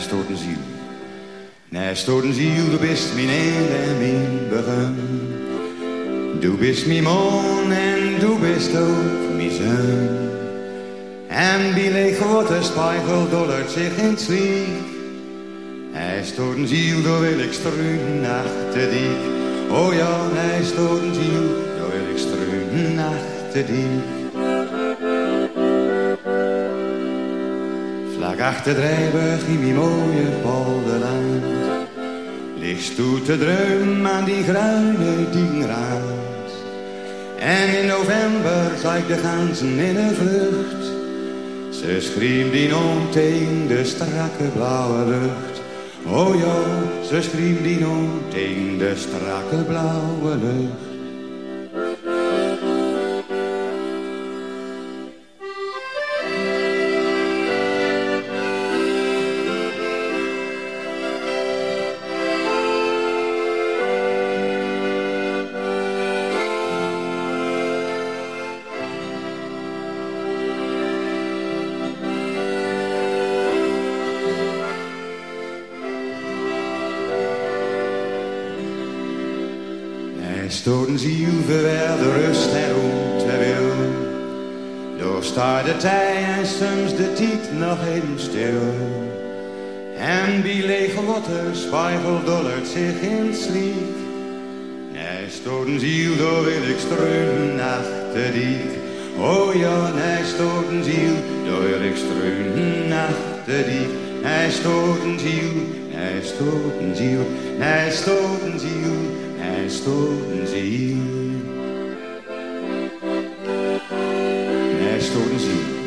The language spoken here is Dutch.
stoot een ziel. Nee, stoot een ziel, du bist mijn einde en mijn. Du bist mijn man en du bist ook mijn zon. En wie leeg grote spiegel dollert zich in sliek. Hij stoot een ziel, door wil ik struinen achter. Oh ja, hij stoot een ziel, door wil ik struinen achter. Vlak achter Drijburg in die mooie polderland. Ligt toe te druim aan die gruine diengraad En in november zag ik de ganzen in een vlucht. Ze schreeuwden om tegen de strakke blauwe lucht. Oh ja, ze schreeuwden om tegen de strakke blauwe lucht stoten ziel verwer de rust en te wil. Door staat de tij en soms de tijd nog even stil. En die lege water spiegel dollert zich in sliek. Nee, stoten ziel, door wil ik streunen diek. Oh ja, nee, stoten ziel, door wil ik streunen achter diek. Nee, stoten ziel, nee, stoten ziel, nee, stoten ziel, stoten ziel. Nee, stoten ziel.